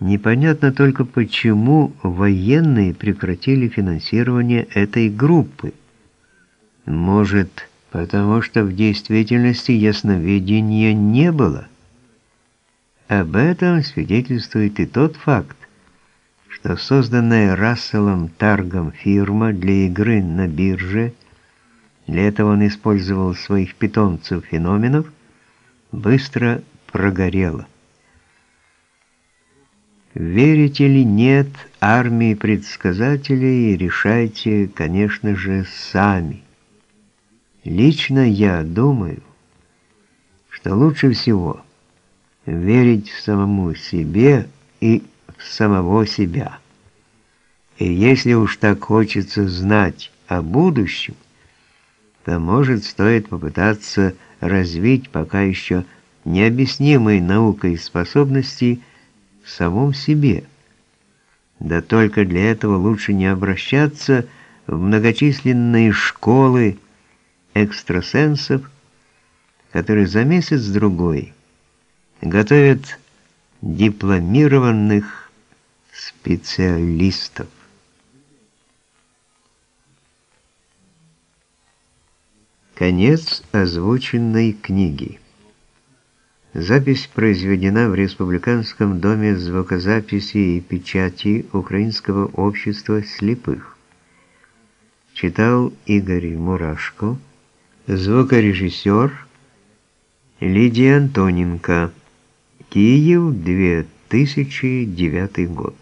Непонятно только почему военные прекратили финансирование этой группы. Может, потому что в действительности ясновидения не было. Об этом свидетельствует и тот факт, что созданная Расселом Таргом фирма для игры на бирже, для этого он использовал своих питомцев-феноменов, быстро прогорела. Верите ли нет армии предсказателей, решайте, конечно же, сами. Лично я думаю, что лучше всего верить самому себе и в самого себя. И если уж так хочется знать о будущем, то, может, стоит попытаться развить пока еще необъяснимые наукой способности самом себе. Да только для этого лучше не обращаться в многочисленные школы экстрасенсов, которые за месяц-другой готовят дипломированных специалистов. Конец озвученной книги. Запись произведена в Республиканском доме звукозаписи и печати Украинского общества слепых. Читал Игорь Мурашко, звукорежиссер Лидия Антоненко. Киев, 2009 год.